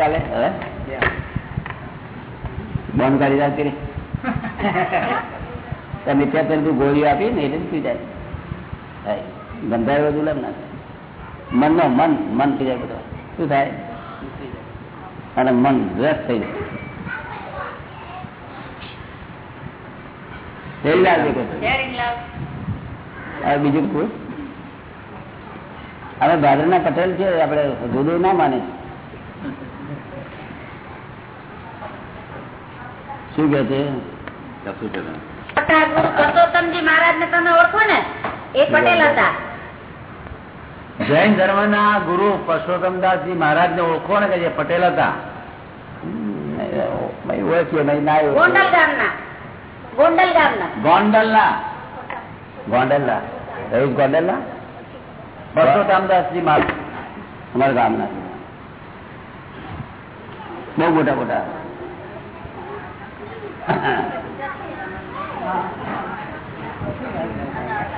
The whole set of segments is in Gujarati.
ચાલે બંધ કરી રાખ કરી તમે ત્યાં તું ગોળીઓ આપી ને એટલે પી જાય. ગંધાય બધું લમ ના. મન મન મન થઈ જાય બધો. શું થાય? અને મન રસ થઈ જાય. બીજું કોઈ હવે ભાદર ના પટેલ છે આપડે જુદું ના માને શું કે છે? પરસોત્તમજી મહારાજ ને તમે ઓળખો ને? એ પટેલ હતા. જૈન ધર્મ ના ગુરુ પરસોત્તમદાસજી મહારાજ ને ઓળખો ને કે જે પટેલ હતા? ભાઈ ઓળખીએ ના ગોંડલ ગામના ગોંડલ ગામના. ગોંડલ ના ગોંડલના? રહીશ ગોંડલના? પરસોત્તમદાસજી મહારાજ. અમારા ગામના. બહુ મોટા મોટા.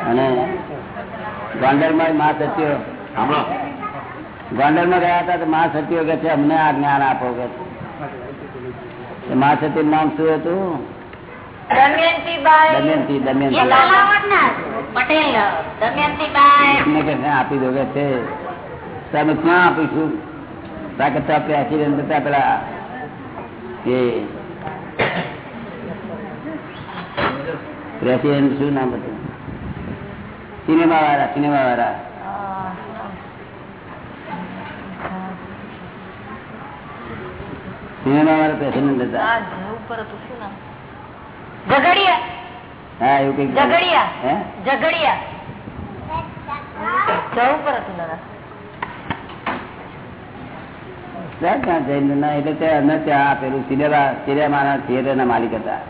અને ગોંડલમાં મા સત્યો હમણાં ગોંડલમાં ગયા હતા તો મા સત્યો કે છે અમને આ જ્ઞાન આપો કે મા સત્ય નામ શું હતું? આપી દો કે છે. તમે ક્યાં આપીશું? તાકે તો આપણે એક્સિડન્ટ થતા પેલા એ પ્રેસિડેન્ટ શું નામ હતું? સિનેમા વાળા સિનેમા વાળા. સિનેમા વાળા પ્રેસિડેન્ટ હતા. હા એવું કંઈક ઝઘડિયા. ઝઘડિયા. જવું હતું દાદા. ત્યાં જઈને ના એટલે ત્યાં પેલું સિનેમા સિનેમાના થિયેટરના માલિક હતા.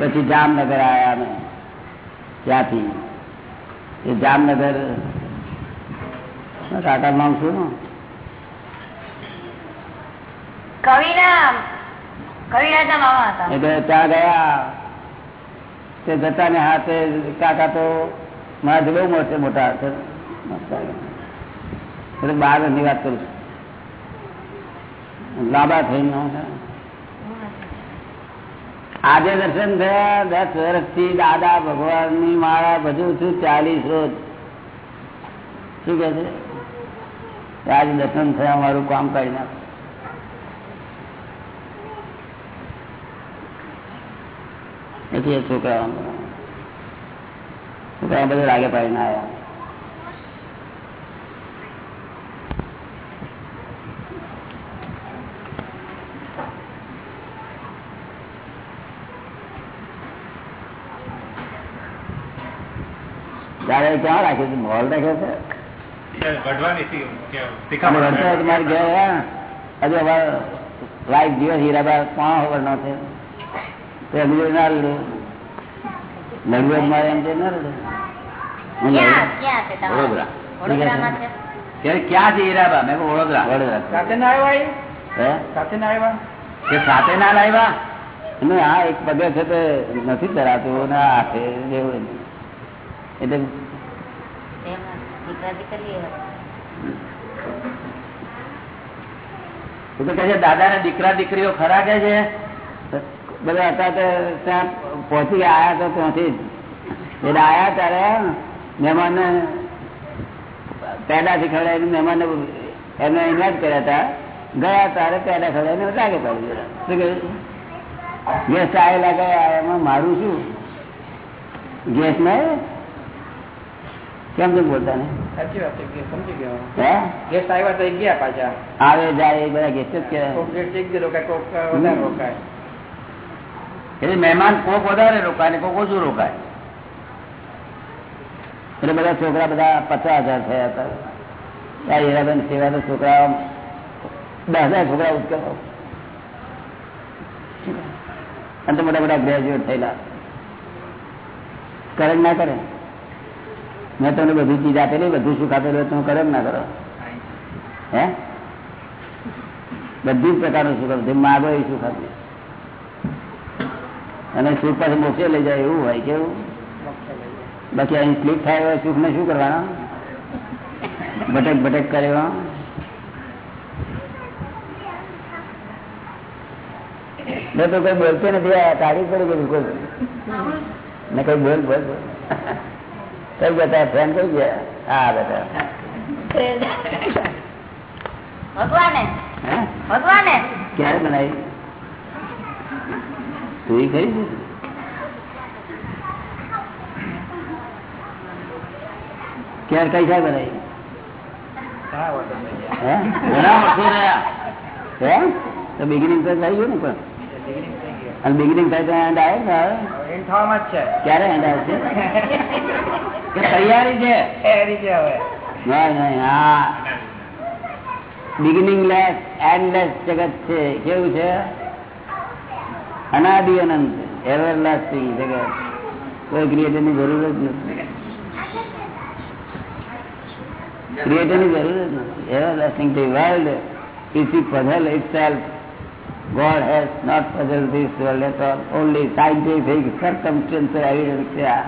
પછી જામનગર આવ્યા અમે ત્યાંથી. એ જામનગર કાકા નામ શું? કવિના કવિરાજા મામા હતા. એટલે ત્યાં ગયા. તે જતા ને હાથે કાકા તો મારાથી બહુ મોટે મોટા છે એટલે બારની વાત કરું છું. લાંબા થઈને આજે દર્શન થયા, દસ વર્ષથી દાદા ભગવાનની માળા બધું છું ચાલીસ રોજ શું કે છે? આજે દર્શન થયા, મારું કામ કરી નાખ. એટલે એ છોકરા છોકરા બધું રાગે પાડીને આવ્યા. ત્યારે ક્યાં રાખ્યું છે? મોલ રાખ્યો છે? તમારે ઘેર હજુ હવે લાઈફ દિવસ હીરાબા કોણ ખબર ન છે ના મારે એમ છે ના છે? વડોદરા. છે? ક્યાં છે હીરાબા મેં વડોદરા. વડોદરા. સાથે ના આવ્યા હે? સાથે ના આવ્યા? કે સાથે ના લાવ્યા? અને આ એક પગે છે તે નથી ધરાતું ને આ જેવું એટલે એમાં દીકરા દીકરી એવા. એ તો કહે છે દાદા ને દીકરા દીકરીઓ ખરા કે છે? બધા હતા ત્યાં પહોંચી આયા તો ત્યાંથી જ. એટલે આયા ત્યારે મહેમાન પેડા થી ખવડાવીને મહેમાન એમને ઇન્વાઇટ કર્યા હતા. ગયા તારે પેડા ખવડાવીને લાગે પડી શું કહ્યું ગેસ આવેલા ગયા, એમાં મારું શું? ગેસ ને કેમ કેમ બોલતા ને સાચી વાત છે કે સમજી ગયો. હે? ગેસ્ટ આવ્યા તો એ ગયા પાછા. આવે જાય એ બધા ગેસ્ટ જ કહેવાય કોક ગેસ્ટ એક ગયેલો કાંઈ કોક વધારે રોકાય. એટલે મહેમાન કોક વધારે રોકાય ને કોક ઓછું રોકાય. એટલે બધા છોકરા બધા પચાસ હજાર થયા હતા. આ હીરાબેન સેવા તો છોકરા દસ હજાર છોકરા ઉત્કર અને તો મોટા મોટા ગ્રેજ્યુએટ થયેલા. કરે કે ના કરે? મેં તમને બધી ચીજ આપેલી, બધું સુખ આપેલું તમે કરો ના કરો? હે? બધી જ પ્રકારનું સુખ આપે માગો એ સુખ આપે અને સુખ પાસે મોક્ષે લઈ જાય એવું હોય કેવું બાકી અહીં સ્લીપ થાય હોય સુખ ને શું કરવાના? ભટક ભટક કર્યો મેં તો કઈ બોલતો નથી, આ તારીખ પડી ગઈ બિલકુલ ને કઈ બોલ બોલ બોલ. કઈ ગયા ફ્રેન્ડ કઈ ગયા? હા બેટા ભગવાને હે? ભગવાને. ક્યારે બનાવી? તું ક્યારે કઈ સાહેબ બનાવી? તો બિગિનિંગ થઈ ગયું ને પણ. બિગિનિંગ થાય તો ડાયરેક્ટ આવે થવામાં જ છે. ક્યારે એન્ડ આવશે? તૈયારી છે? તૈયારી છે હવે. નહીં નહીં હા. બિગિનિંગ લેસ એન્ડ જગત છે. કેવું છે? અનાદિ અનંત એવરલાસ્ટિંગ જગત. કોઈ ક્રિએટરની જરૂર જ નથી. ક્રિએટરની જરૂર જ નથી. Everlasting the world is a puzzle itself God has not puzzled this world at all. Only scientific circumstantial evidence આ.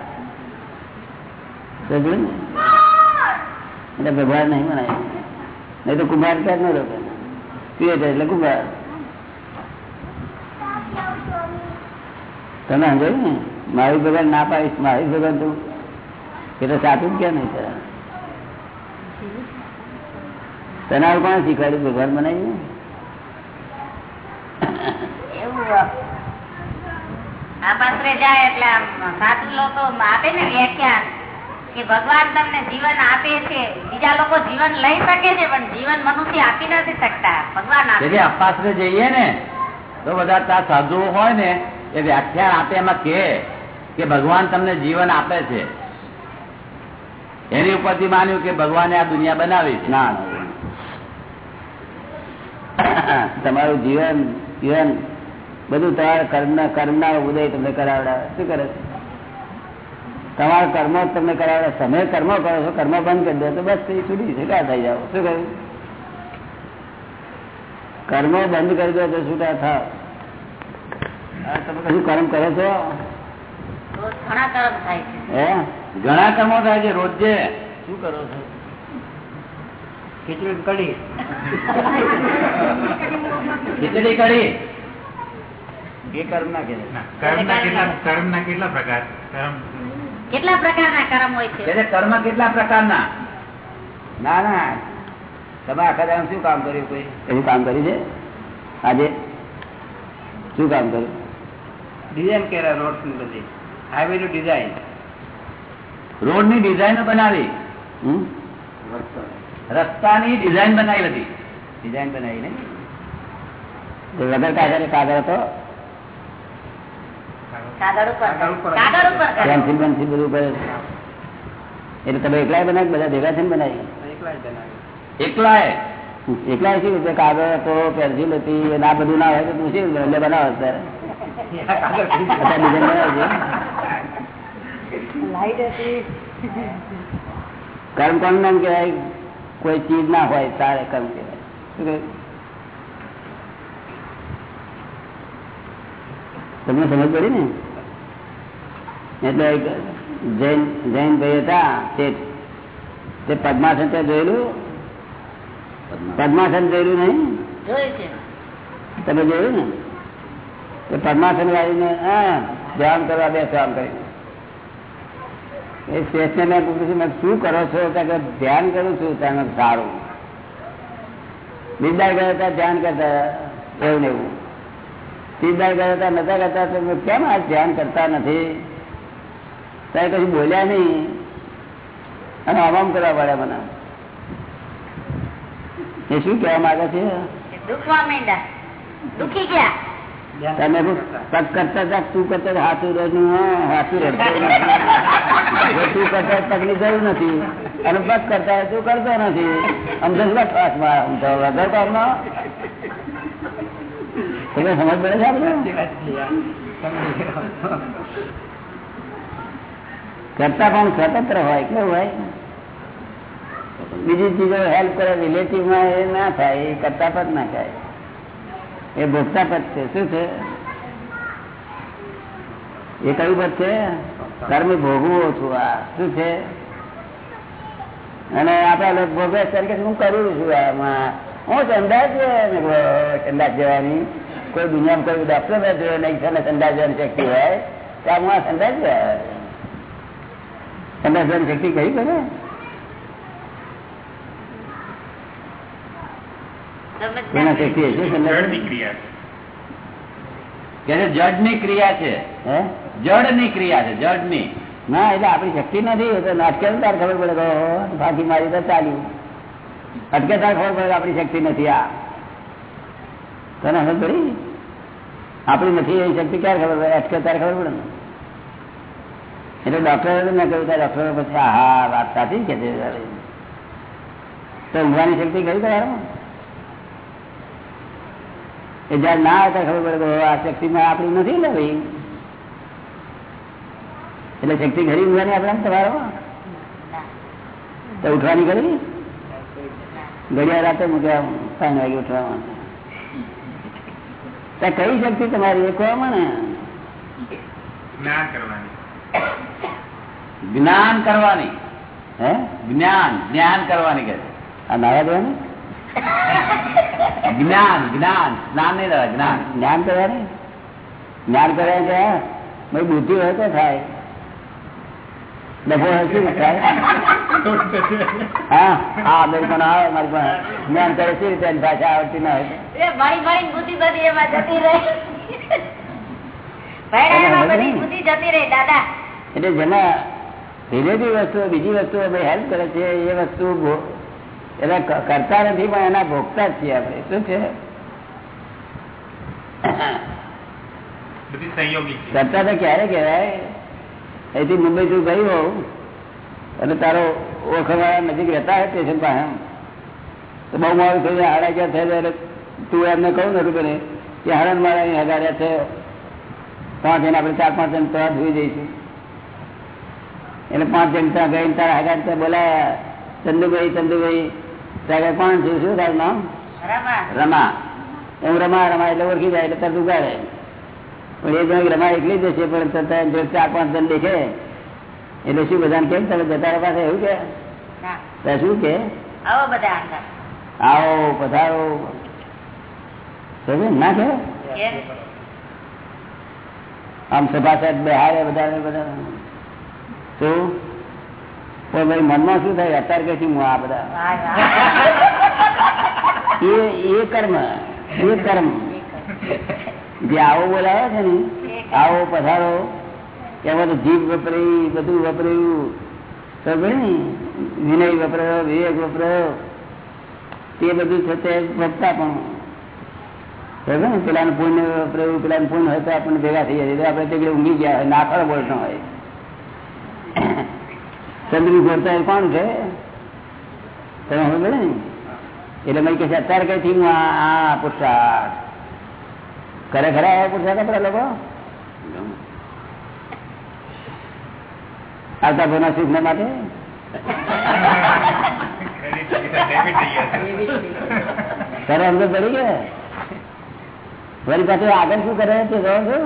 સમજ્યું? એટલે ભગવાન નહીં મનાય. નહીં તો કુંભાર ક્યાં ન લોકો ક્રિએટર એટલે કુંભાર. તમે સમજાયું ને? મારી ભગવાન ના પાડીશ મારી ભગવાન તું એ તો સાચું ક્યાં નહીં તને આવું કોણે શીખવાડ્યું? ભગવાન એટલે આપે ને ભગવાન તમને જીવન આપે છે. બીજા લોકો જીવન લઈ શકે છે પણ જીવન મનુષ્ય આપી નથી શકતા. ભગવાન આપે. એટલે જઈએ ને તો બધા ત્યાં સાધુઓ હોય ને એ વ્યાખ્યાન આપે એમાં કે કે ભગવાન તમને જીવન આપે છે. એની ઉપરથી માન્યું કે ભગવાને આ દુનિયા બનાવી ના. તમારું જીવન જીવન બધું તમારા કર્મના કર્મના ઉદય તમને કરાવડાવે. શું કરે? તમારા કર્મો તમને કરાવડે તમે કર્મ કરો છો કર્મ બંધ કરી દો તો બસ એ છૂટી છૂટા થઈ જાઓ? શું કહ્યું કર્મ બંધ કરી દો તો છૂટા થાવ. તમે કશું કર્મ કરો છો? ઘણા કર્મ થાય છે. હે? ઘણા કર્મો થાય છે રોજે. શું કરો છો? ખીચડી કઢી. ખીચડી કઢી. એ કર્મ ના કેટલા કર્મના. કેટલા પ્રકાર? કર્મ. કેટલા પ્રકારના કર્મ હોય છે? એટલે કર્મ કેટલા પ્રકારના? ના ના. તમે આખા દાડો શું કામ કર્યું કોઈ? એવું કામ કર્યું છે? આજે? શું કામ કર્યું? ડિઝાઇન કર્યા રોડની બધી. હાઈવે નું ડિઝાઇન રોડની ડિઝાઇન બનાવી હમ? રસ્તાની ડિઝાઇન બનાવી હતી. ડિઝાઇન વગર કાગળ કાગળ હતો એટલે તમે એકલા બનાવી બધા ભેગા થઈને બનાવી? એકલા જ બનાવ્યું એકલાએ? એકલા શું? રીતે કાગળ હતો પેન્સિલ હતી ના આ બધું ના હોય તો તું શું એટલે બનાવો અત્યારે? કર્મ કોણ નામ કહેવાય? કોઈ ચીજ ના હોય તારે કર્મ કહેવાય તમને સમજ પડી ને? એટલે જૈન જૈન ભાઈ હતા તે તે પદ્માસન ત્યાં જોયેલું? પદ્માસન જોયેલું નહીં? તમે જોયું ને? તે પદ્માસન વાળીને હા ધ્યાન કરવા બેસો આમ કરી એ શેષને મેં પૂછ્યું મેં શું કરો છો? ધ્યાન કરું છું તમે સારું. બિરદાર ગયા હતા ધ્યાન કરતા એવું ને એવું. સીધા ગયા હતા નતા કરતા, તો કેમ આ ધ્યાન કરતા નથી? ત્યારે કશું બોલ્યા નહીં? અને આમ કરવા પડ્યા મને. એ શું કહેવા માંગે છે? દુખવા માંડ્યા. દુખી ગયા. તમે પગ કરતા હતા? તું કરતા હાથું રડનું હાથું રડતો તું કરતા પગની જરૂર નથી. અને પગ કરતા તું કરતો નથી. શ્વાસમાં આમ વગર કામમાં. તમે સમજ પડે છે આપણે. કરતા પણ સ્વતંત્ર હોય કેવું હોય? બીજી ચીજો હેલ્પ કરે રિલેટિવમાં એ ના થાય એ કરતા પણ ના થાય. એ ભોગતા પદ છે. શું છે? એ કયું પદ છે? કર્મ ભોગવું છું આ શું છે? અને આપડા લોકો ભોગવે તરીકે હું કરું છું? આમાં હું સંદાસ છે. કહ્યું, જવાની કોઈ દુનિયામાં કોઈ ડોક્ટર જોયો નહીં. છે ને જવાની શક્તિ હોય? તો આ હું આ સંદાસ જાય સંદાસ જવાની શક્તિ કઈ કરે? સંદાસ જળની ક્રિયા છે. છે જડની ક્રિયા છે? જડની ક્રિયા છે જડની. ના એટલે આપણી શક્તિ નથી. એ અટકે તાર ખબર પડે ફાંકી મારી તો ચાલ્યું. અટકે તાર ખબર પડે આપણી શક્તિ નથી આ. તને ખબર પડી? આપણી નથી એ શક્તિ ક્યારે ખબર પડે? અટકે તારે ખબર પડે ને. એટલે ડોક્ટરે મેં કહ્યું ત્યાં ડોક્ટરો પછી હા હા વાત સાચી કે છે. તો ઊંઘવાની શક્તિ કઈ તમારામાં એ જયારે ના આવતા ખબર પડે આ શક્તિમાં આપણી નથી ને ભાઈ એટલે શક્તિ ઘડી ઉઠવાની આપણે તમારો તો ઉઠવાની ખરી ઘડિયા રાતે મૂક્યા ત્રણ વાગે ઉઠવામાં કઈ શક્તિ તમારી? એ કહો ને જ્ઞાન કરવાની. હે? જ્ઞાન જ્ઞાન કરવાની કે આ નાવા દેવાની જ્ઞાન જ્ઞાન. જ્ઞાન નહીં રહેવા જ્ઞાન. જ્ઞાન કરવાની જ્ઞાન કરે કે ભાઈ બુદ્ધિ હોય તો થાય. ડફો હોય શું થાય? હા હા અમેરિકન આવે મારી પાસે જ્ઞાન કરે શું રીતે ભાષા આવડતી ના હોય. બુદ્ધિ બધી એમાં જતી રહી. દાદા. એટલે જેમાં રિલેટિવ વસ્તુઓ બીજી વસ્તુઓ હેલ્પ કરે છે એ વસ્તુ એટલે કરતા નથી પણ એના ભોગતા જ છીએ આપણે. શું છે? કરતા તો ક્યારે કહેવાય? અહીંથી મુંબઈ તું ગયું હોઉં અને તારો ઓળખવાળા નજીક રહેતા હોય સ્ટેશન પાસે. તો બહુ મારું થયું હાડા ક્યાં થયા એટલે તું એમને કહું ને રૂપે કે હરણ મારા અહીં હગાર્યા છે. પાંચ જણ આપણે ચાર પાંચ જણ તરત ધોઈ જઈશું. એટલે પાંચ જણ ત્યાં ગઈ તારા હગાર ત્યાં બોલાયા ચંદુભાઈ ચંદુભાઈ ત્યાં કોણ છે? શું તારું નામ? રમા. રમા. એમ રમા રમા એટલે ઓળખી જાય એટલે તરત ઉગાડે. પણ એ જણ રમા એકલી જ છે પણ તરત ચાર પાંચ જણ દેખે એટલે શું બધાને કેમ તમે જતા પાસે એવું કે? શું કે? આવો બધા આવો પધારો. ના કે? આમ સભા સાહેબ બે હારે બધા બધા શું? પણ ભાઈ મનમાં શું થાય? અત્યારે કે હું આ બધા. એ એ કર્મ એ કર્મ. જે આવો બોલાવે છે ને આવો પધારો એમાં તો જીભ વપરાયું બધું વપરાયું. ખબર ને વિનય વપરાયો વિવેક વપરાયો. તે બધું છે તે વપતા પણ. સમજે ને પેલાનું પૂર્ણ વપરાયું પેલાનું પૂર્ણ હોય તો આપણને ભેગા થઈ જાય. આપણે તે ઊંઘી ગયા હોય નાખર બોલતો હોય. ચંદ્રી હોય કોણ છે? તમે ખબર ને? એટલે મેં કહે છે, અત્યારે કઈ થયું? આ આ પુરસાદ. ખરે ખરા આવા પુરસાદ આપડે લોકો? આવતા ભાઈના સુખ ને માટે. તારે અંદર પડી ગયા? વળી પાછું આગળ શું કરે? છે જોવો છો?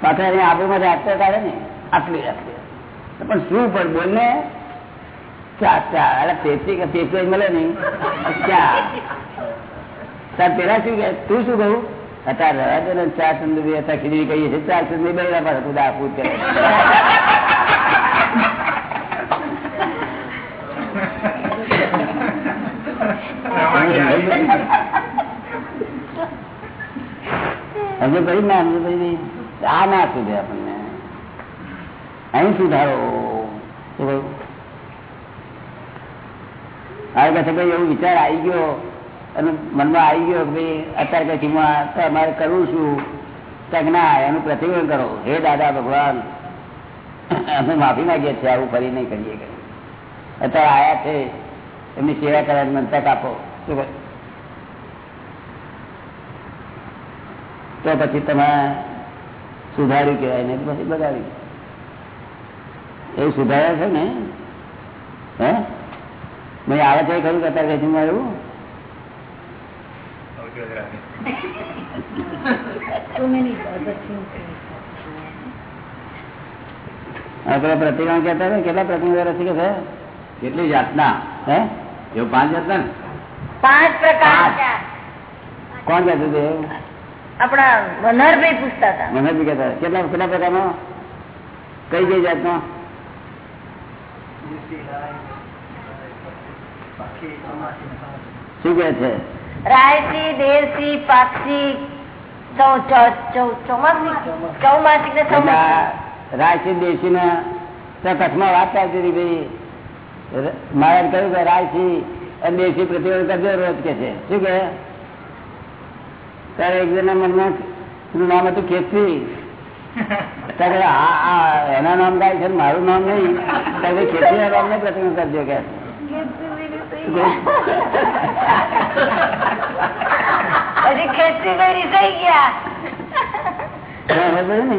પાછા અહીંયા આબુમાં આપતો કાઢે ને? આટલી તો પણ શું પણ બોલ ને ચા ચા અરે તેસી કે તેસી મળે નહીં. ચા તાર પેલા શું કે? તું શું કહું? હતા રહ્યા ને ચાર ચંદ્રી હતા ખીચડી કહીએ છીએ. ચાર ચંદ્રી બહેરા પાસે તું દાપૂત કરે. હજુ ભાઈ ના હજુ ભાઈ આ ના સુધે આપણને. અહીં સુધારો. કહ્યું? કહે ભાઈ એવો વિચાર આવી ગયો અને મનમાં આવી ગયો ભાઈ, અત્યારે તો અમારે કરવું શું? ના, એનું પ્રતિબંધ કરો. હે દાદા ભગવાન, અમે માફી માંગીએ છીએ, આવું ફરી નહીં કરીએ અત્યારે આયા છે, એમની સેવા કરવાની મને તક આપો શું તો પછી તમે સુધાર્યું કહેવાય ને, પછી બગાડ્યું. એવું સુધાર્યા છે ને? હે? મેં આવે છે ખરું કે અત્યારે કઈ એવું પ્રતિક્રમણ કહેતા કેટલા પ્રતિક્રમણ વર્ષથી કે કેટલી જાતના? હે? એવું પાંચ જાતના ને? પાંચ પ્રકાર કોણ કહેતું હતું? આપણા નરભાઈ પૂછતા હતા. મને કહેતા કેટલા કેટલા પ્રકારનો? કઈ કઈ જાતનો? શું કે છે? રાયસી દેશી પાક્ષી રાયસી દેશી ને કચ્છમાં વાત ચાલતી હતી ભાઈ. મારે કહ્યું કે રાયસી અને દેશી પ્રતિબંધ કરજો રોજ કે છે. શું કે ત્યારે એક જણા મનમાં નામ હતું આ એના નામ ગાય છે મારું નામ નહીં. ત્યારે ખેતી ના નામને પ્રતિમા કરજો કે. ને?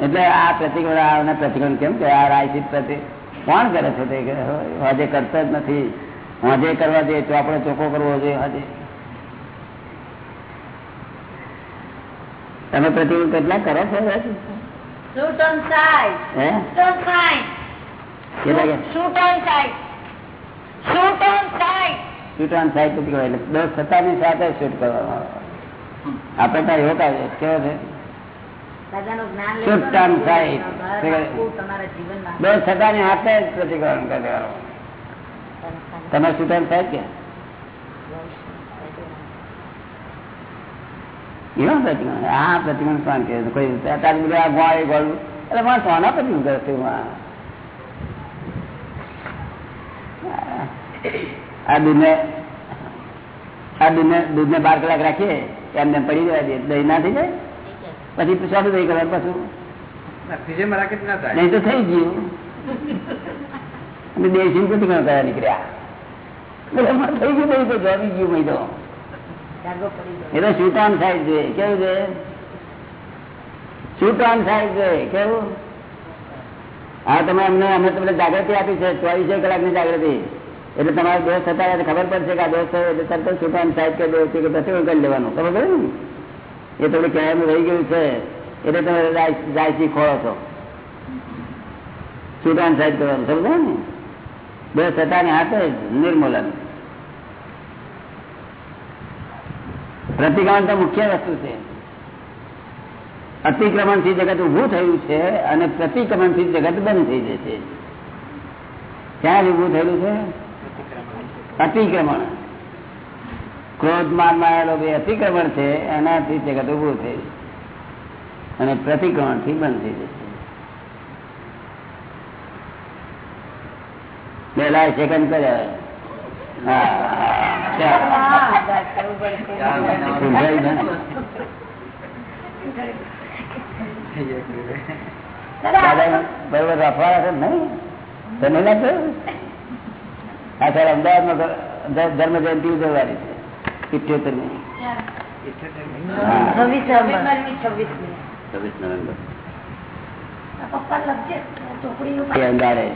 એટલે આ પ્રતિકોણ પ્રતિકોણ કેમ કે આ રાયચિત પ્રતિ કોણ કરે છે તે? હજે કરતા જ નથી. હજે કરવા દે તો આપણે ચોખ્ખો કરવો જોઈએ હજે તમે પ્રતિક્રમણ કેટલા કરો છો શૂટ ઓન સાઈડ હે શૂટ ઓન સાઈડ કેટલા કે shoot on sight shoot on sight shoot on sight પ્રતિક્રમણ એટલે દસ સત્તાની કેટલા કરો છો? આપડે ત્યાં એવો કાઢે કેવો છે? લેશો on ને, દસ હાથે જ પ્રતિકરણ કરી તમે શૂટ સાહેબ કે? એવા પ્રતિક્રમણ આ પ્રતિક્રમણ કોણ કે કોઈ અત્યારે બધા આ ગોળ ગોળ. એટલે મારે સોના પ્રતિક્રમણ કરે છે આ દૂધને આ દૂધને દૂધને બાર કલાક રાખીએ એમને પડી જવા દે દહીં ના થઈ જાય? પછી ચાલુ દહીં કરવાનું પાછું? નહીં તો થઈ ગયું. અને દેશી પ્રતિક્રમણ કરવા નીકળ્યા થઈ ગયું દહીં તો જમી ગયું મેં તો જાગો પડી ગયો. એ તો શૂટાન સાઈડ જોઈએ. કેવું છે શૂટાન સાઈડ જોઈએ. કેવું? હા, તમે અમને અમે તમને જાગૃતિ આપી છે. ચોવીસે કલાકની જાગૃતિ. એટલે તમારે દોસ્ત થતા ખબર પડશે કે આ થયો એટલે તરત સાઈડ કરી દેવું છે કે પ્રતિક્રમણ કરી લેવાનું. ખબર પડે ને? એ થોડું કહેવાનું રહી ગયું છે. એટલે તમે રાયસી ખોળો છો. શૂટાન સાહેબ કરવાનું સમજો ને? બે સત્તાની હાથે નિર્મૂલન. પ્રતિક્રમણ તો મુખ્ય વસ્તુ છે. અતિક્રમણથી જગત ઉભું થયું છે અને પ્રતિક્રમણથી જગત બંધ થઈ જશે. ક્યાં ઉભું થયેલું છે? અતિક્રમણ. ક્રોધ માન માયેલો બે અતિક્રમણ છે, એનાથી જગત ઉભું થયું અને પ્રતિક્રમણથી બંધ થઈ જશે. પેલા સેકન્ડ કર્યા. બરોબર રફવાડા છે ને નહીં લાગતું હા સર અમદાવાદમાં ધ- ધર્મ જયંતિ ઉજવવાની છે ઇઠ્યોતેરમી છવ્વીસ છવ્વીસ નવેમ્બર પપ્પા લખજે ચોપડી એ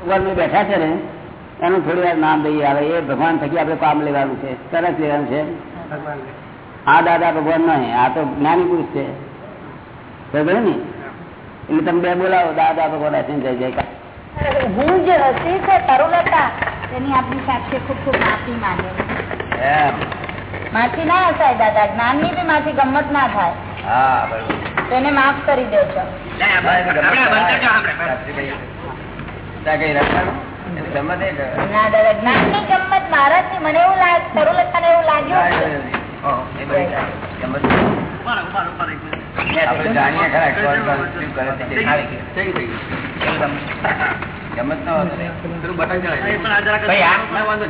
ભગવાન બેઠા છે ને એનું થોડી વાર નામ દઈએ આવે એ ભગવાન થકી આપણે કામ લેવાનું છે તરત લેવાનું છે. આ દાદા ભગવાન નહીં આ તો જ્ઞાની પુરુષ છે. ને? એટલે તમે બે બોલાવો દાદા ભગવાન હસીને જય જય હું જે હસી છે તરુલતા તેની આપની સાથે ખૂબ ખૂબ માફી માંગે. માફી ના હસાય દાદા જ્ઞાનની બી માથી ગમત ના થાય. તેને માફ કરી મહારાજની મને એવું લાગે તરુલતા એવું લાગ્યું. છે. આપણે જાણીએ ખરા શું કરે માંગે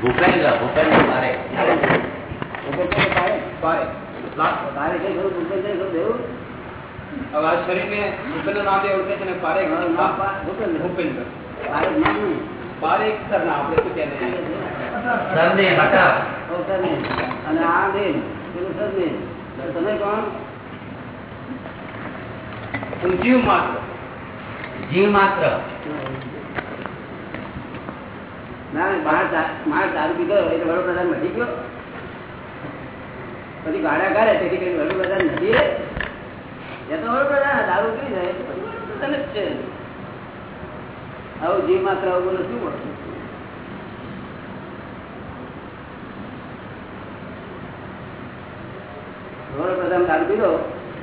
ભૂપેન્દ્ર ભૂપેન્દ્ર મારે. તમે કોણ? જીવ માત્ર. જીવ માત્ર. ના બહાર મારે દારૂ પીધો એટલે વડોપ્રધાન મટી ગયો. પછી ગાડા કાઢે તેથી કઈ વડોપ્રધાન નથી રે. એ તો વડોપ્રધાન દારૂ પી જાય, તો જ છે. આવું જીવ માત્ર આવું બોલો શું બોલું? વડોપ્રધાન દારૂ પીધો,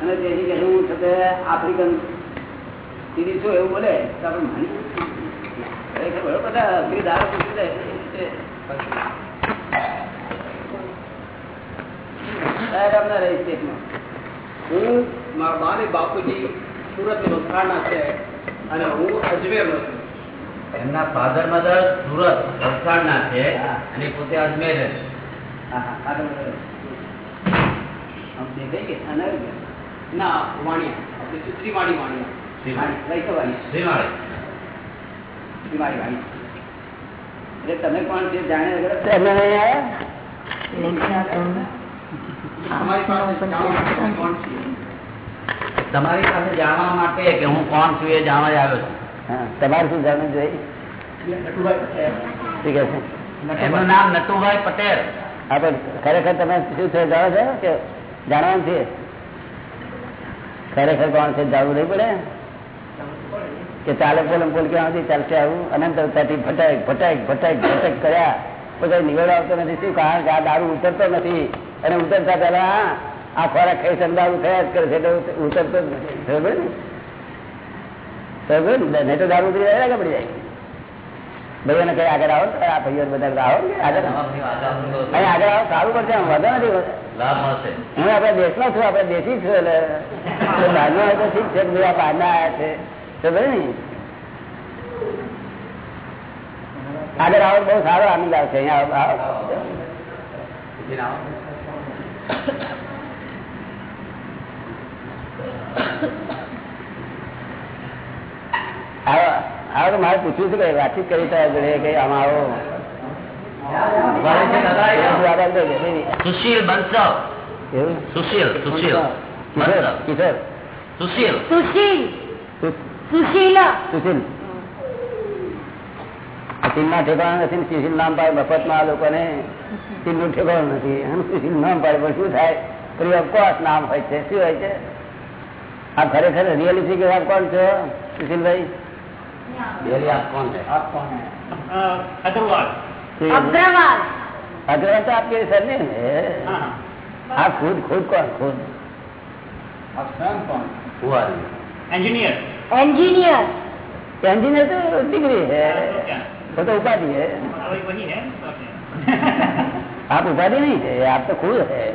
અને તેથી કે હું છતે આફ્રિકન સીધી છું એવું બોલે? તો આપણે માની વડોપ્રધાન દારૂ પીધી જાય. આપના રહી છે હું મારા બા ને બાપુજી સુરતની વલસાડના છે અને હું અજમેર નો છું. એમના ફાધર મધર સુરત વલસાડના છે અને પોતે અજમેર ના? ના વાણિયા. આપણે તમે પણ જે જાણે તમારી પાસે જાણવા માટે હું કોણ છીએ તમારી પાસે જાણવા માટે કે હું કોણ છું એ જાણવા જ આવ્યો છું. તમારે શું જાણવું જોઈએ? ઠીક છે? એમનું નામ નટુભાઈ પટેલ. હા પણ ખરેખર તમે શું છે જાણો છો કે જાણવાનું છે? ખરેખર કોણ છે જાણવું નહીં પડે? કે ચાલે પોલમ પોલ ક્યાં સુધી ચાલશે આવું? અનંત અવતારથી ફટાક ફટાક ફટાક ફટાક કર્યા પછી નિવેડો આવતો નથી. શું? કારણ કે આ દારૂ ઉતરતો નથી. અને ઉતરતા પેલા આ ખોરાક ખાઈ છે દારૂ થયા જ કરે છે એટલે ઉતરતો જ નથી. ને? ને? તો દારૂ ઉતરી જાય પડી જાય. ભાઈઓને કઈ આગળ આવો આ ભાઈઓ બધા આવો આગળ અહીં આગળ આવો સારું પડશે આમ. વાંધો નથી હું આપડે દેશનો છું આપડે દેશી છું એટલે તો બહારનો હોય તો ઠીક છે બધા બહારના આવ્યા છે. ભાઈ ને? આગળ આવો બહુ સારો આનંદ આવશે. અહીંયા આવો. આવો. તો મારે પૂછ્યું છે કે વાતચીત કરી જોડે કે આમાં આવો. સુશીલ બંસલ. સુશીલ સુશીલ. કિશોર સુશીલ. સુશીલ. સુશીલ. સુશીલ. સીલના ઠેકાણા નથી સુશીલ નામ પાડે મફતમાં આ લોકોને. શીલનું ઠેકાણું નથી. એનું નામ પાડે પણ શું થાય? તો અફકોર્સ નામ હોય છે? શું હોય છે? આ ખરેખર રિયલિસ્ટિક એવા કોણ છો સુશીલભાઈ? ખુદ ખુદ કોણ? ખુદ. એન્જિનિયર એન્જિનિયર એન્જિનિયર તો ડિગ્રી હે. તો ઉપાધિ હે. तो तो? आप उपाधि नहीं है आप तो खुद है।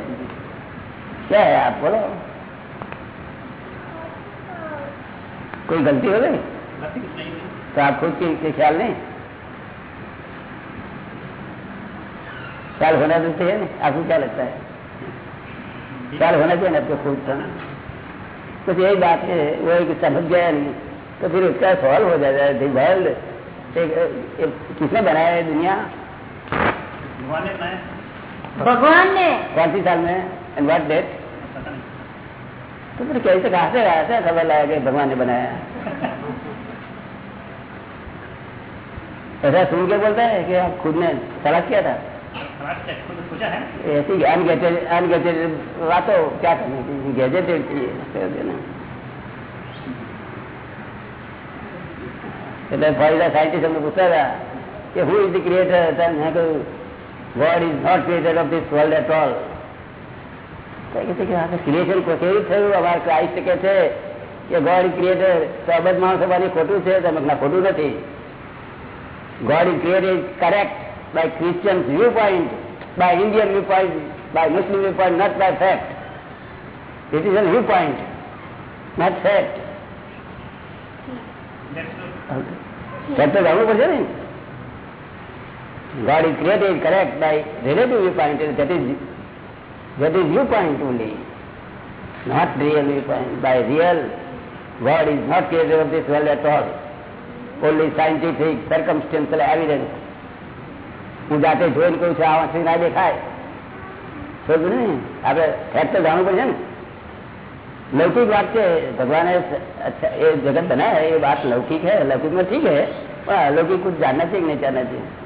क्या है आप बोलो। कोई गलती हो गई। तो आप खुद की, के ख्याल नहीं? ख्याल होना तो चाहिए नहीं आपको क्या लगता है? ख्याल होना चाहिए ना आपको खुद का कुछ यही बात है वो एक समझ गया नहीं तो फिर उसका सवाल हो जाता है वर्ल्ड किसने बनाया है दुनिया? भगवान ने बनाया ભગવાન ને कौन सी साल में एंड व्हाट डेट पता नहीं तो फिर कैसे कहा से ऐसा खबर लाया कि भगवान ने बनाया ऐसा सुन के बोलता है कि आप खुद ने तलाश किया था खराब से खुद सोचा है ऐसी अनगेटेड अनगेटेड बातों क्या करनी चाहिए गैजेटेड चाहिए कर देना એટલે ફરીદા સાયન્ટિસ્ટ અમને પૂછતા હતા કે હુ ઇઝ ધ ક્રિએટર મેં કહ્યું God is not creator of this world at all creation કેવી થયું અમારે ક્રાઇસ્ટ કે છે કે ગોડ ઇઝ ક્રિએટર તો અબજ માણસો બાજુ ખોટું છે તમે ના ખોટું નથી God is created correct by Christian viewpoint, by Indian viewpoint, by Muslim viewpoint, not by fact. It is a viewpoint, not fact. That's true. Fact તો જાણવું પડશે ને God is created correct by relative viewpoint, and that is that is viewpoint only, not real viewpoint. By real, God is not creator of this world at all. Only scientific, circumstantial evidence. હું જાતે જોઈને કહું છું આ વાંચી ના દેખાય સમજ ને આપણે ફેક્ટ તો જાણવું પડશે ને लौकिक बात છે भगवान ने अच्छा ये जगत बनाया है ये बात लौकिक है लौकिक में ठीक है पर अलौकिक कुछ जानना चाहिए कि नहीं जानना चाहिए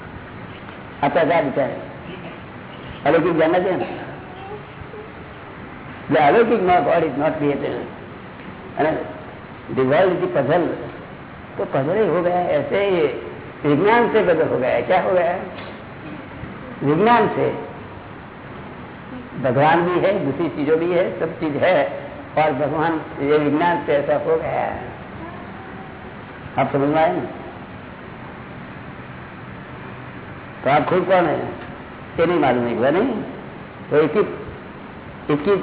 क्या विचार अलौकिक जानना चाहिए The अलौकिक no God is not created. तो पजल ही हो गया ऐसे विज्ञान से पजल हो गया क्या हो गया विज्ञान से। भगवान भी है, दूसरी चीज़ों भी है, सब चीज़ है, और भगवान ये विज्ञान से ऐसा हो गया आप समझ में आए ना? तो आप खुद कौन है? ये नहीं मालूम है नहीं? तो इसकी इसकी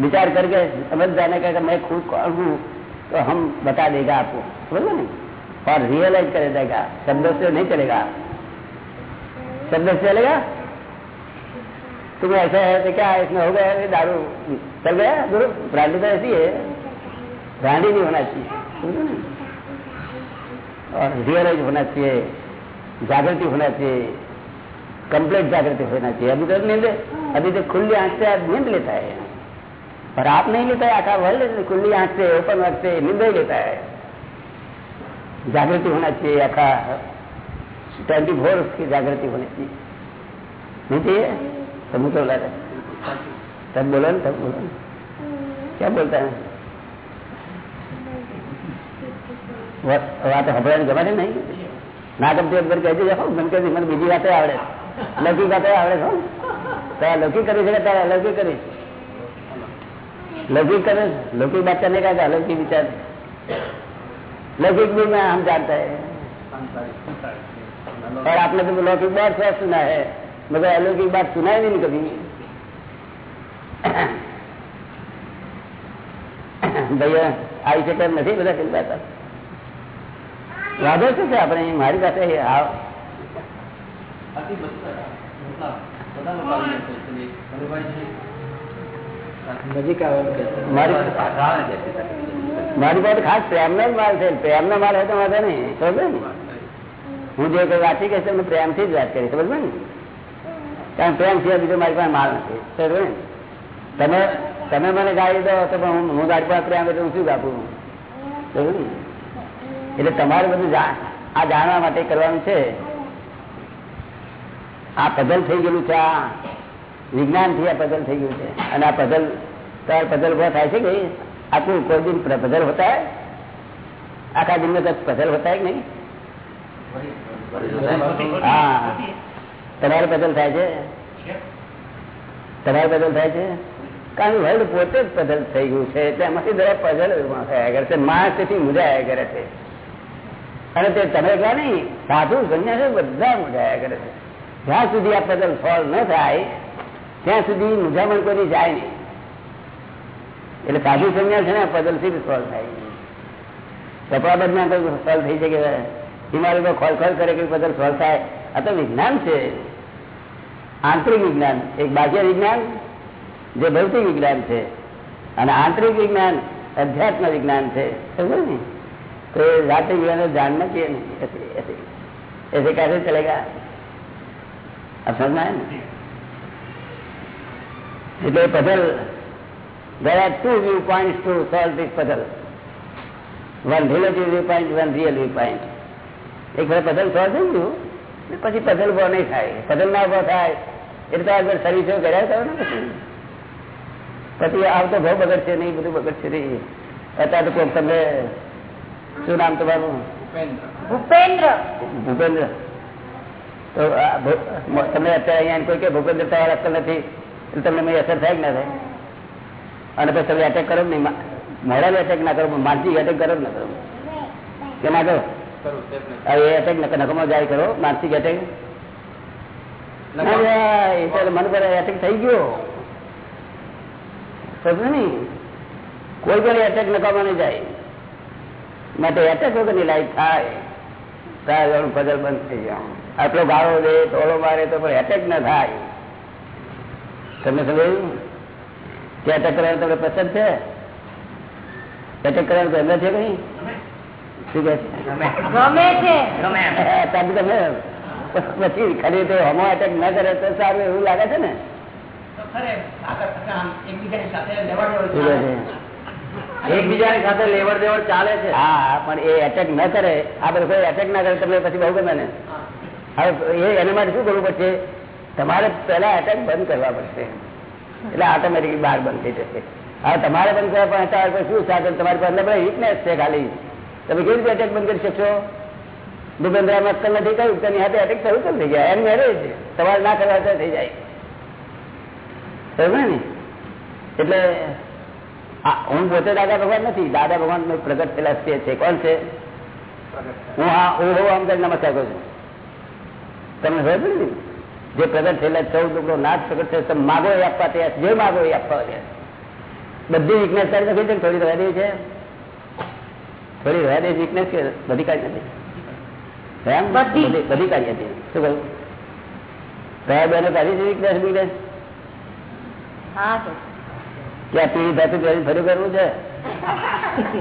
विचार करके समझ जाने का कि मैं खुद कौन हूँ तो हम बता देगा आपको। समझ नहीं और रियलाइज़ कर देगा, शब्दों से नहीं चलेगा। शब्द से चलेगा? तुम्हें ऐसा है तो क्या इसमें हो गया दारू चल गया? गुरु, ब्रांडी तो ऐसी है। ब्रांडी नहीं होना चाहिए। और रियलाइज़ होना चाहिए। जागृति होना चाहिए कंप्लीट जागृति होना चाहिए अभी तो नींद अभी तो खुली आंख से आप नींद लेता है पर आप नहीं लेता है आखा वर्ल्ड खुली आंख से ओपन आंख से नींद ही लेता है जागृति होना चाहिए आखा ट्वेंटी फोर उसकी जागृति होनी चाहिए नहीं चाहिए तब मुझे बोला था तब बोलो ना तब बोलो ना क्या बोलता है વાત હબળાને ગમે નહીં ના ગમતી અકબર કહી દેજો મને કહી મને બીજી વાતે આવડે લૌકિક વાતે આવડે છો તારા લૌકિક કરી શકે તારા અલૌકિક કરી लौकिक करे लौकिक बात करने का अलौकिक विचार लौकिक भी मैं हम जानते हैं और आपने तो लौकिक बात से सुना है मगर अलौकिक बात सुना ही नहीं कभी ભાઈ આવી શકે એમ નથી બધા ચિંતા વાંધો શું છે? આપણે મારી પાસે આવ નજીક આવવાનું કે છે. મારી મારી પાસે ખાસ પ્રેમનો જ માલ છે. પ્રેમનો માલ હોય તો વાંધો નહીં. સમજે ને? હું જે કઈ વાંચી કહીશ તમને પ્રેમથી જ વાત કરી. સમજ ને? કારણ પ્રેમ સિવાય બીજો મારી પાસે માલ નથી. સમજે ને? તમે તમે મને ગાડી દો તો પણ હું હું ગાડી પાસે પ્રેમ એટલે હું શું આપું સમજે ને? એટલે તમારે બધું આ જાણવા માટે કરવાનું છે. આ પધલ થઈ ગયેલું છે, આ વિજ્ઞાનથી આ પધલ થઈ ગયું છે. અને આ પધલ તાર પધલ ઊભા થાય છે કે આપણું કોઈ દિન પધલ હોતા આખા દિન તક હોતા કે નહીં? હા. તમારે પધલ થાય છે? તમારે પધલ થાય છે? કારણ વર્લ્ડ પોતે જ પદલ થઈ ગયું છે. એટલે એમાંથી દરેક પધલ થયા કરે છે. માણસ તેથી મુજાયા કરે છે. અને તે તમે કહો નહીં સાધુ, સંન્યાસ બધા મૂંઝાયા કરે છે. જ્યાં સુધી આ પદલ સોલ્વ ન થાય, ત્યાં સુધી મૂંઝામણ કોઈ જાય નહીં. એટલે સાધુ, સંન્યાસ છે ને પદલથી સોલ્વ થાય. ચપરાબદમાં કોઈ સોલ્વ થઈ શકે, હિમાલય ખોલખોલ કરે કે પદલ સોલ્વ થાય. આ તો વિજ્ઞાન છે. આંતરિક વિજ્ઞાન. એક બાહ્ય વિજ્ઞાન, જે ભૌતિક વિજ્ઞાન છે. અને આંતરિક વિજ્ઞાન અધ્યાત્મ વિજ્ઞાન છે. સમજો ને? तो ये जाति विज्ञान को जानना चाहिए नहीं ऐसे ऐसे ऐसे कैसे चलेगा अब समझना है ना એટલે puzzle there are two viewpoints to solve this puzzle one relative viewpoint one real viewpoint એક વાર પઝલ સોલ્વ થઈ ગયું એટલે પછી પઝલ ઉભો નહીં થાય પઝલ ના ઉભો થાય એટલે તો આગળ સર્વિસો કર્યા કરો ને પછી પછી આવતો ભાવ બગડશે નહીં બધું બગડશે નહીં અત્યારે તો કોઈક તમને શું નામ તમારું? ભૂપેન્દ્ર ભૂપેન્દ્ર. તો તમે તમને અત્યારે અહીંયા કોઈ કે ભૂપેન્દ્ર તમારે અસર નથી એટલે તમને મેં અસર થાય કે ના થાય? અને પછી તમે એટેક કરો નહીં? મોરલ એટેક ના કરો માનસિક એટેક કરો જ ના કરો? કે ના કરો એ એટેક નકમો જાય કરો માનસિક એટેક મન પર એટેક થઈ ગયો. સમજો ને કોઈ પણ એટેક નકામો નહીં જાય. માટે એટેક વગરની લાઈફ થાય ત્યારે એનું બંધ થઈ જાય. આટલો ગાળો દે ટોળો મારે તો પણ એટેક ના થાય. તમને સમજાયું? કે એટેક કરવાનું તમને પસંદ છે? એટેક કરવાનું ગમે છે કઈ? શું તમે પછી ખરી તો હમો એટેક ન કરે તો સારું એવું લાગે છે ને? એકબીજાની સાથે લેવડ દેવડ ચાલે છે. હા, પણ એ એટેક ન કરે. આ બધું કોઈ એટેક ના કરે તમને પછી બહુ ગમે ને. હવે એના માટે શું કરવું પડશે? તમારે પહેલા એટેક બંધ કરવા પડશે. એટલે ઓટોમેટિકલી બહાર બંધ થઈ જશે. હવે તમારે બંધ કરવા પણ અત્યારે કોઈ શું સાધન તમારી પાસે બધા વીકનેસ છે ખાલી. તમે કેવી રીતે એટેક બંધ કરી શકશો? ભૂપેન્દ્ર મસ્કર નથી કહ્યું તેની હાથે એટેક શરૂ કરી થઈ જાય એમ મેરેજ તમારે ના કરવા થઈ જાય. સમજે ને? એટલે હું પોતે દાદા ભગવાન નથી. દાદા ભગવાન પ્રગટ થયેલા છે. છે કોણ છે? હું હા હું હોઉં આમ કરી નમસ્કાર કરું છું. તમને ખબર પડી ને? જે પ્રગટ થયેલા ચૌદ લોકો નાથ પ્રગટ થયો તમે માગો એ આપવા તૈયાર જે માગો એ આપવા તૈયાર બધી વીકનેસ તારી નથી છે થોડી દેવી છે? થોડી દેવી વીકનેસ કે બધી કાઢી નથી? બધી. કાઢી હતી. શું કહ્યું? રહ્યા બેનો કાઢી છે વીકનેસ વીકનેસ હા તો. કે આ પીળી ધાતુ કરી ફરી કરવું છે?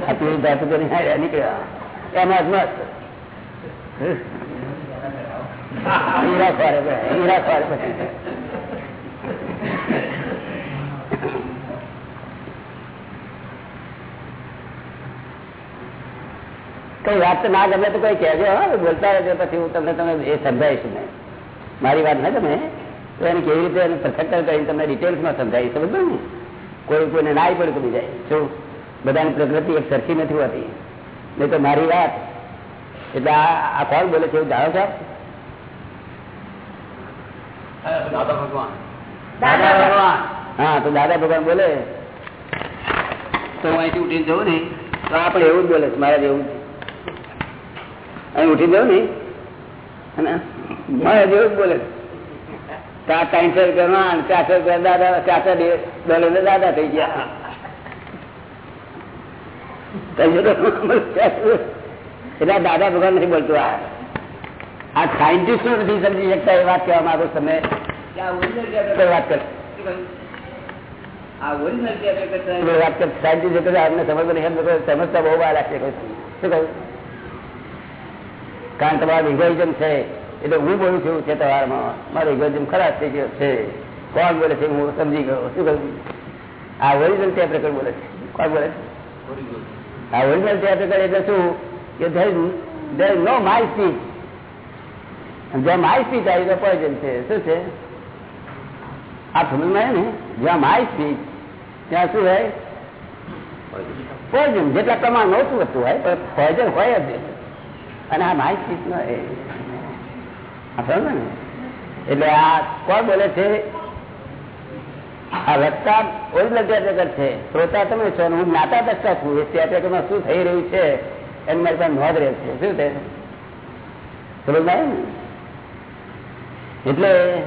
આ પીળી ધાતુ કરી નીકળ્યા. પછી કઈ વાત ના ગમે તો કઈ કહેજો, હા, બોલતા રહેજો, પછી હું તમને તમે એ સમજાવીશ ને. મારી વાત ના ગમે. તો એને કેવી રીતે એને પરફેક્ટર કરીને તમને ડિટેલ્સમાં સમજાવી સમજો ને? કોઈ કોઈને ના પડે કરી જાય. શું? બધાની પ્રકૃતિ એક સરખી નથી હોતી. નહીં તો મારી વાત. એટલે આ આ કોણ બોલે છે એવું જાણો છો? દાદા ભગવાન. દાદા ભગવાન. હા તો દાદા ભગવાન બોલે. તો હું અહીંથી ઉઠીને જવું ને તો આપણે એવું જ બોલે છે મારા જેવું અહીં ઉઠી જવું ને અને મારા જેવું જ બોલે છે. તો ત્રણસો રૂપિયા માં ચારસો રૂપિયા દાદા ચારસો ડોલર દાદા થઈ ગયા. એટલે દાદા ભગવાન નથી બોલતું. આ આ સાયન્ટિસ્ટો નથી સમજી શકતા એ વાત કહેવા માંગો તમે. વાત કર વાત કર સાયન્ટિસ્ટ નહીં એમ સમજતા બહુ વાર લાગશે શું કહ્યું? કારણ તમારા વિભાજન છે. એટલે હું બોલું છું છે તમારામાં મારો ઇગોઇઝમ ખરાબ થઈ ગયો છે. કોણ બોલે છે હું સમજી ગયો, શું કહ્યું આ ઓરિજિનલ ટેપ રેકર્ડ બોલે છે? કોણ બોલે છે? આ ઓરિજિનલ ટેપ રેકર્ડ એટલે શું? કે દેર નો માય સ્પીચ જ્યાં માય સ્પીચ આવી તો પોઈઝન છે. શું છે? આ સમજમાં ને? જ્યાં માય સ્પીચ ત્યાં શું હોય? પોઈઝન જેટલા પ્રમાણ નહોતું હતું હોય, પણ પોઈઝન હોય જ. અને આ માય સ્પીચ નો એટલે આ કોણ બોલે છે? આ વક્તા ઓરિજિનલ જગત છે? શ્રોતા તમે છો હું નાતા દસતા છું. એ શું થઈ રહ્યું છે? એની મારી પાસે નોંધ રહે છે. શું થાય? ને. એટલે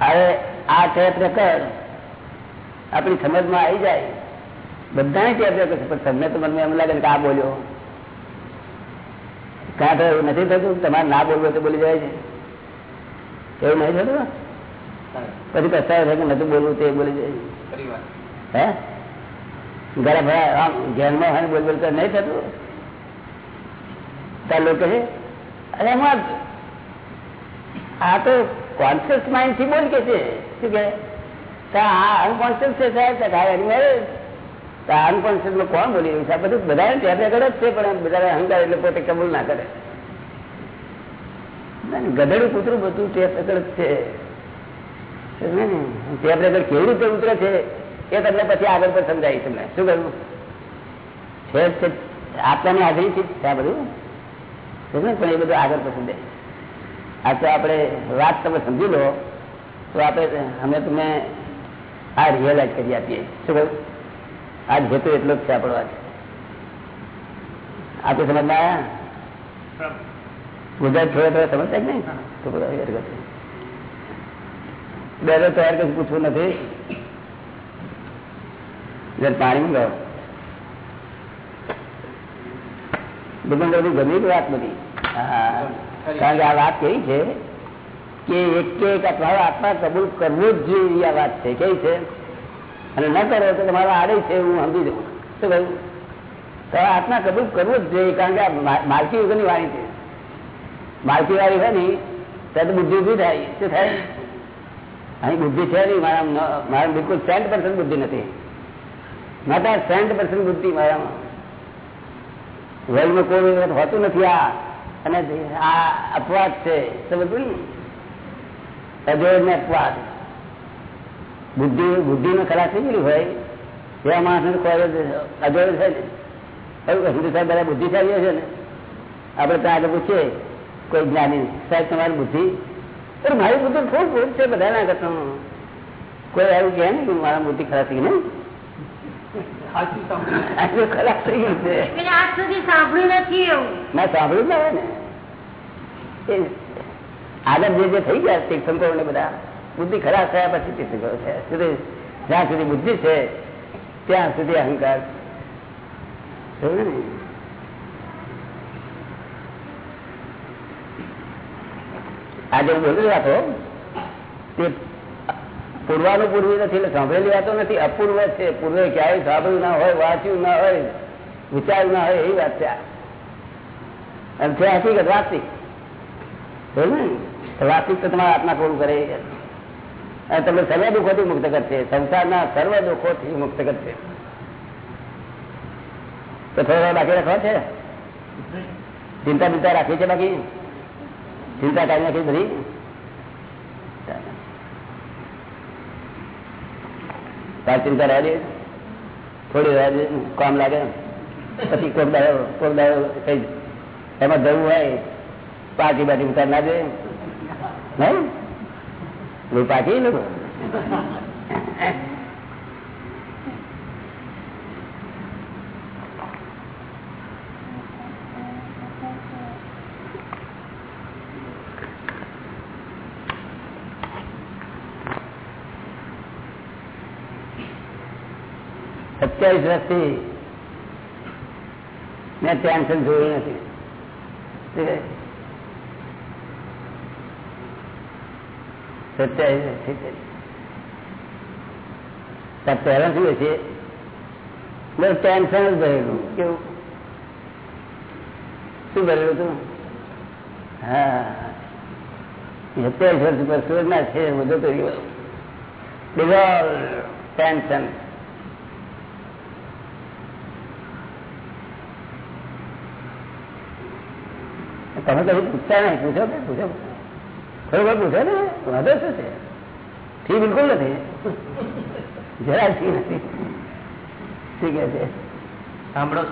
હવે આ ટેપ રેકર્ડ આપણી સમજમાં આવી જાય. બધાને ત્યાં થયો પણ તમને તો મને એમ લાગે કે આ બોલ્યો. કાં એવું નથી થતું તમારે ના બોલવું તો બોલી જાય છે. એવું નહીં થતું? પછી કસાય થાય કે નથી બોલવું તે બોલી જાય હે? ઘરે ભરા આમ ધ્યાનમાં હોય બોલ બોલ તો નહીં થતું? ત્યાં લોકો છે? અરે એમાં આ તો કોન્શિયસ માઇન્ડથી બોલ કે છે. શું કે? આ અનકોન્શિયસ છે સાહેબ એની મેરેજ તો અનકોન્શિયસમાં કોણ બોલી રહ્યું છે? બધું બધા ત્યાં જ છે, પણ બધા અહંકાર એટલે પોતે કબૂલ ના કરે. ગધેડું કૂતરું બધું ટેપ જ છે. કેવી રીતે ઉતરે છે, એ તમને પછી આગળ પર સમજાય તમને. શું કરવું છે આત્માની હાજરી છે આ બધું? પણ એ બધું આગળ પર સમજાય. આ તો આપણે વાત તમે સમજી લો, તો આપણે, અમે તમને આ રિયલાઇઝ કરી આપીએ. શું કહ્યું? આજ જતો એટલો જ છે આપણો આજ. આપણે સમજમાં આવ્યા ગુજરાત થોડા થોડા સમજતા જ નહીં? તો બધા બે હજાર તૈયાર કશું પૂછવું નથી. પાણી મંગાવો દુકાનદાર ગમી વાત બધી. કારણ કે આ વાત કેવી છે? કે એક કે એક તમારો આત્મા કબૂલ કરવું જ જોઈએ આ વાત છે. કેવી છે? અને ન કરો તો તમારો આડે છે, હું સમજી દઉં શું કહ્યું? તમારે આત્મા કબૂલ કરવું જ જોઈએ, કારણ કે આ માલકી વગરની વાણી છે. માલકી વાળી હોય ને ત્યાં તો બુદ્ધિ ઊભી થાય. શું થાય? અહીં બુદ્ધિ છે નહીં મારા મારા બિલકુલ સેન્ટ પર્સન્ટ બુદ્ધિ નથી. માતા સેન્ટ પર્સન્ટ બુદ્ધિ મારામાં. વર્લ્ડમાં કોઈ વખત હોતું નથી આ. અને આ અપવાદ છે. સમજવું ને? અજોડ ને અપવાદ. બુદ્ધિ બુદ્ધિ નો ખલાસ થઈ ગયેલી હોય એવા માણસ કોઈ અજોડ છે ને એવું હિન્દુ સાહેબ બધા બુદ્ધિશાળી છે ને? આપણે ત્યાં આગળ પૂછીએ કોઈ જ્ઞાની સાહેબ તમારી બુદ્ધિ? અરે મારી બુદ્ધિ થોડું ખૂબ છે બધા ના કરતા કોઈ એવું કહે ને કે મારા બુદ્ધિ ખરાબ થઈ ગઈ. ને ખરાબ થઈ ગયું છે. મેં સાંભળ્યું નથી એવું. ના સાંભળ્યું ના હોય ને. આગળ જે જે થઈ ગયા ને બધા. બુદ્ધિ ખરાબ થયા પછી તીર્થંકરો છે. જ્યાં સુધી બુદ્ધિ છે, ત્યાં સુધી અહંકાર આજે હું બોલી રાખો તે પૂર્વાનું પૂર્વી નથી, એટલે સાંભળેલી વાતો નથી. અપૂર્વ છે. પૂર્વે ક્યારેય સાંભળ્યું ના હોય, વાંચ્યું ના હોય, વિચાર્યું ના હોય, એવી વાત છે અને છે હકીકત વાસ્તિક વાસ્તિક? તો તમારા આત્મા પૂરું કરે તમને સર્વ દુઃખોથી મુક્ત કરશે સંસારના સર્વ દુઃખોથી મુક્ત કરશે તો થોડા બાકી રાખવા છે? ચિંતા બિંતા રાખી છે બાકી? ચિંતા કાઢી નાખી બધી? ચિંતા રહે થોડી રહે કામ લાગે? પછી કોક દાડો કોક દાડો કઈ એમાં જવું હોય પાર્ટી બાટી ઉતાર ના દે? નહીં? પાકી લોકો સત્યાવીસ વર્ષથી મેં ટેન્શન જોયું નથી. કરી. પહેલા શું છે? બસ ટેન્શન જ ભરેલું. કેવું? શું ભરેલું હતું? હા. સત્યાવીસ વર્ષ ઉપર સુરના છે, બધું તો ડિઝોલ્વ ટેન્શન તમે કઈ પૂછતા નહીં. પૂછો કે પૂછો. ખરેખર પૂછો ને? વાંધો શું છે? ઠીક બિલકુલ નથી. જરા ઠીક નથી. ઠીક છે? સાંભળો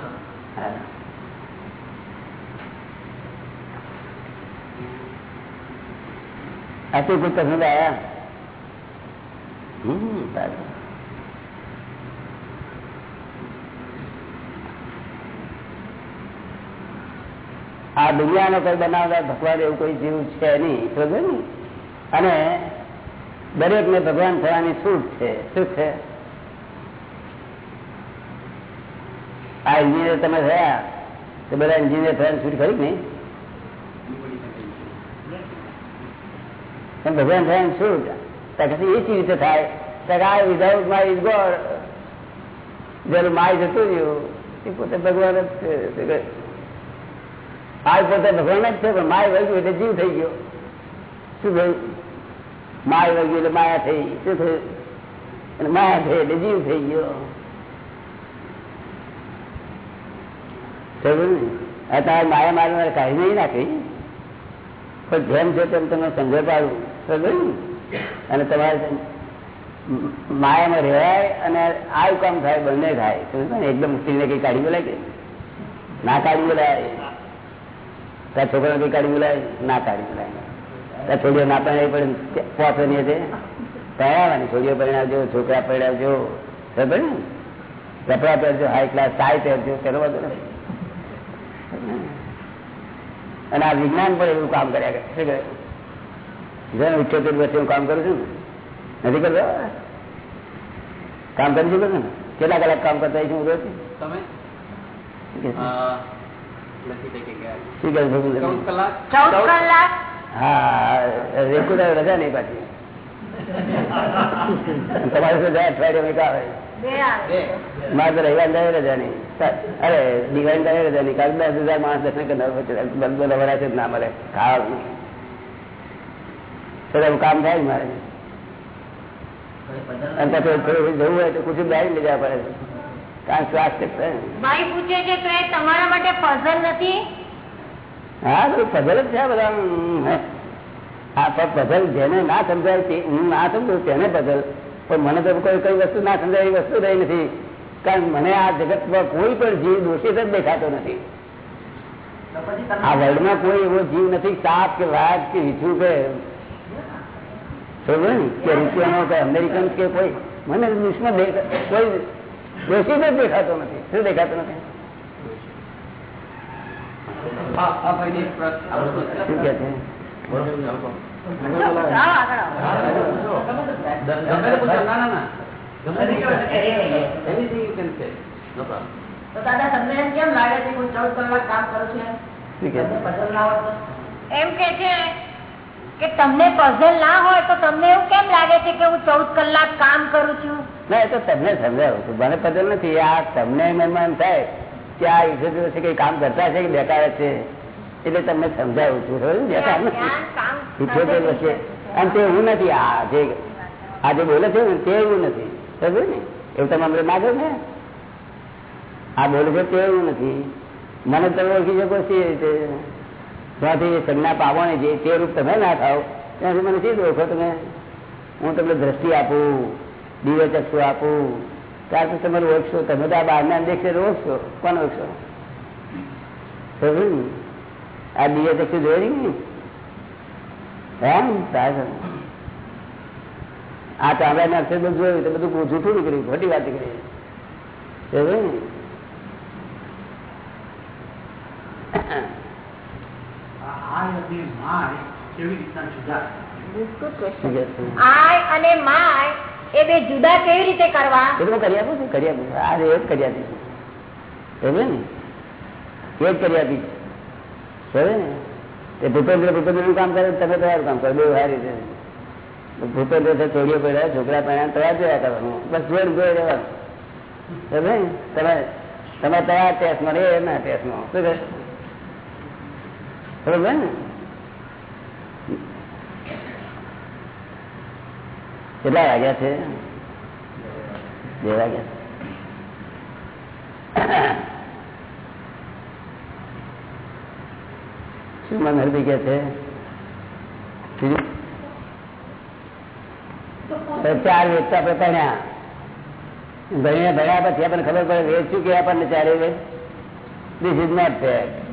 આટલું કોઈ પસંદ આયા હમ સારું. આ દુનિયાનો કોઈ બનાવનાર ભગવાન એવું કોઈ જીવ છે નહીં, સમજો ને? અને દરેક ને ભગવાન થવાની છૂટ છે? શું છે? આ એન્જિનિયર તમે થયા, તો બધા એન્જિનિયર થવાની છૂટ ખરી નહીં પણ ભગવાન થવાની છૂટ પછી એ કેવી રીતે થાય. આ વિધાઉટ માય ઇઝ ગોડ જેનું માય જતું રહ્યું, એ પોતે ભગવાન જ આ પોતે ભગવાન જ છે, પણ માય વળગ્યું એટલે જીવ થઈ ગયો. શું થયું? માય વળગ્યું એટલે માયા થઈ. શું થયું? માયા થઈ એટલે જીવ થઈ ગયો. તારે માયા મારનાર કાઢી નહીં નાખી. પણ જેમ છે તેમ તમે સમજો પાડું. સમજ અને તમારે માયામાં રહેવાય અને આવું કામ થાય, બંને થાય. સમજો ને? એકદમ સ્ત્રીને કઈ કાઢી બોલાય કે? ના કાઢી બોલાય. ત્યાં છોકરા કઈ કાઢી બોલાય ના કાઢી બોલાય ત્યાં છોડીઓ ના પરણાવી પડે પહોંચવાની છે પરણાવવાની છોડીઓ પરણાવજો છોકરા પરણાવજો ખબર ને કપડા પહેરજો હાઈ ક્લાસ ટાઈ પહેરજો પેલો બધું અને આ વિજ્ઞાન પણ એવું કામ કર્યા કરે. શું કરે? જેને ઇઠ્યોતેર વર્ષે હું કામ કરું છું નથી કરતો? કામ કરી શકું ને? કેટલા કલાક કામ કરતા હોય છું રોજ? તમે? રજા નહીં પાછી. તમારે જાય અઠવાડિયે મારે રવિવાર દે રજા નહીં. અરે દિવાળી દે રજા નહીં. કાલે દસ હજાર માણસ દર્શન કરનાર બંધ લવરા છે જ ના મળે. ખાવાનું એવું કામ થાય જ મારે. અને પછી જવું હોય તો કુછ ગાડી લઈ જવા પડે. કારણ સ્વાસ્થ્ય ભાઈ પૂછે છે તો એ તમારા માટે પઝલ નથી? હા બધું પઝલ જ છે બધા. હા? પણ પઝલ જેને ના સમજાય તે હું ના સમજુ તેને પઝલ પણ મને તો કોઈ કઈ વસ્તુ ના સમજાય એવી વસ્તુ રહી નથી. કારણ મને આ જગતમાં કોઈ પણ જીવ દોષિત જ દેખાતો નથી. આ વર્લ્ડમાં કોઈ એવો જીવ નથી સાપ કે વાઘ કે વીછું કે સમજો ને કે રૂપિયાનો કે અમેરિકન કે કોઈ. મને દેખ- કોઈ દોષિત જ દેખાતો નથી શું દેખાતો નથી એમ કે છે કે તમને પઝલ ના હોય તો? તમને એવું કેમ લાગે છે કે હું ચૌદ કલાક કામ કરું છું? ના એ તો તમને સમજાવું છું. મને પઝલ નથી. આ તમને એમ થાય કે આ ઈશ્વર દિવસે કઈ કામ કરતા છે કે બેકાર છે? એટલે તમને સમજાવું છું. કામ વર્ષે. અને તે હું નથી. આ જે આ જે બોલે છે ને તે એવું નથી. સમજ્યું ને? એવું તમે અમને માગો ને આ બોલે છે તે એવું નથી. મને તમે ઓળખી શકો છો ત્યાંથી સંજ્ઞા પાવો ને જે તે રૂપ તમે ના ખાવ ત્યાંથી મને સીધું ઓળખો તમે? હું તમને દ્રષ્ટિ આપું દિવ્ય ચક્ષુ આપું. ત્યાર પછી તમે ઓળખશો તમે તો આ બહારના દેખશે ઓળખશો કોણ ઓળખશો સમજ્યું ને? આ દિવ્ય ચક્ષુ જોઈ ને? આ ચામડાના અક્ષર બધું જોયું, તો બધું જૂઠું નીકળ્યું, ખોટી વાત નીકળી સમજ્યું ને? બિલકુલ શું question. કહે છે? આય અને માય એ બે જુદા કેવી રીતે કરવા? એ કરી આપું છું કરી આપું આ એ કરી આપી છું ને? એ કરી આપી છે ને? તે ભૂપેન્દ્ર ભૂપેન્દ્રનું કામ કરે તમે તમારું કામ કરો. બે સારી રીતે. ભૂપેન્દ્ર છે ચોરીઓ પડ્યા છોકરા પડ્યા તૈયાર જોયા કરવાનું બસ જોઈ જોઈ રહેવાનું. સમજ્યું ને? તમે તમે તૈયાર ટેસ્ટમાં રે એના ટેસ્ટમાં શું કહે? બરોબર ને? કેટલા વાગ્યા છે? બે વાગ્યા. શું મન હરદી કે છે? ચાર વેચતા પતાણ્યા ભણીને ભણ્યા પછી આપણને ખબર પડે વેદ શું કે આપણને ચારે વેચ દિસ ઇઝ નોટ ધેટ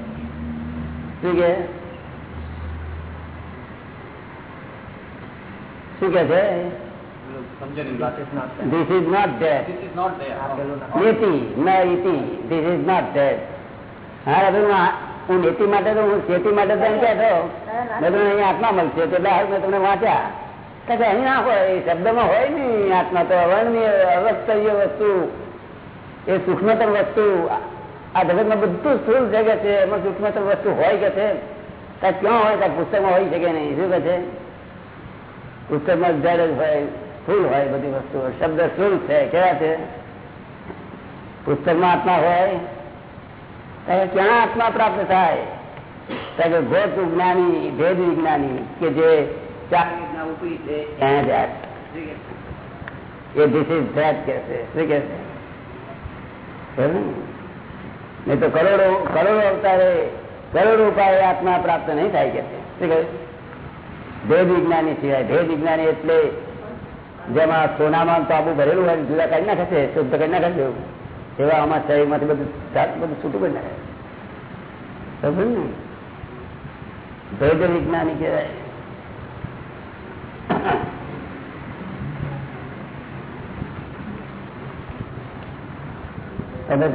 શું કે શું કે છે? This is not not This is not. નીતિ ન ઇતિ ધીસ ઇઝ નોટ ધેટ હા હું નીતિ માટે તો હું ખેતી માટે તો એમ કહેતો મેં તમને અહીંયા આત્મા મળશે એટલે હાલ મેં તમને વાંચ્યા. કે અહીં ના હોય એ શબ્દમાં હોય ને આત્મા તો અવર્ણનીય અવસ્તરીય વસ્તુ એ સૂક્ષ્મતર વસ્તુ આ જગતમાં બધું સ્થૂળ જગત છે એમાં સૂક્ષ્મતર વસ્તુ હોય કે છે કાંઈ ક્યાં હોય કાંઈ પુસ્તકમાં હોય શકે નહીં શું કે છે પુસ્તકમાં જડ જ હોય સ્થૂળ હોય બધી વસ્તુઓ શબ્દ સ્થૂળ છે કેવા છે પુસ્તકમાં આત્મા હોય ત્યારે ક્યાં આત્મા પ્રાપ્ત થાય ત્યારે કે ભોત વિજ્ઞાની ભેદ વિજ્ઞાની કે જે ચાર રીતના ઉપરી છે ત્યાં જ આત્મા. એ ધીસ ઇઝ ધેટ કે છે શું કે છે સમજ્યું ને? નહીં તો કરોડો કરોડો અવતારે કરોડો ઉપાય આત્મા પ્રાપ્ત નહીં થાય કે ભેદ વિજ્ઞાની સિવાય, ભેદ વિજ્ઞાની એટલે જેમાં સોનામાં તાબુ ભરેલું હોય, જુદા કાઢી નાખે શુદ્ધ કરી નાખે છે એવા. આમાં શરીરમાંથી બધું બધું છૂટું કરી નાખે સમજ ને? ભેદ વિજ્ઞાની કહેવાય. તમે